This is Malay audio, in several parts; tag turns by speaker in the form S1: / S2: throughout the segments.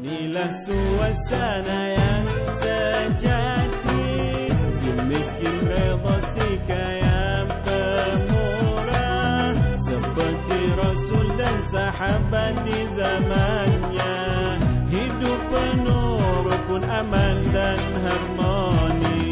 S1: Inilah suasana yang sejati. Si miskin reda si kaya pemurah Seperti Rasul dan sahabat di zamannya. Hidup penuh rukun aman dan harmoni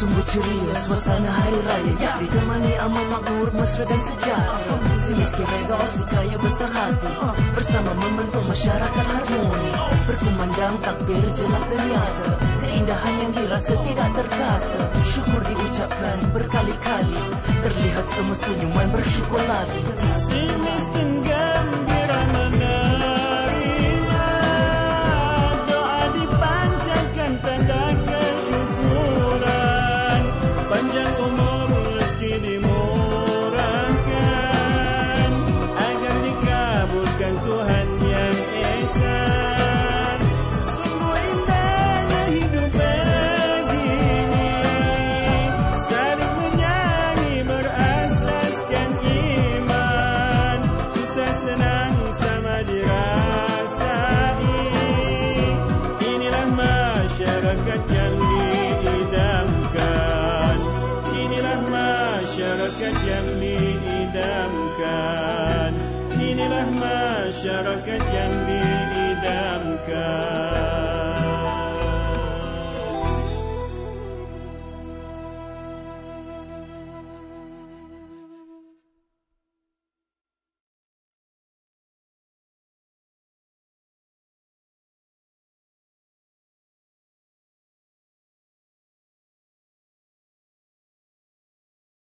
S2: Sungguh ceria suasana hari raya. Ya. Ditemani aman makmur, mesra dan sejahtera. Si miskin reda, si kaya besar hati. Bersama membentuk masyarakat harmoni. Berkumandang takbir jelas dan nyata. Keindahan yang dirasa tidak terkata. Syukur diucapkan berkali-kali. Terlihat semua senyuman bersyukur lagi
S1: masyarakat yang diidamkan Inilah masyarakat yang diidamkan Inilah masyarakat yang diidamkan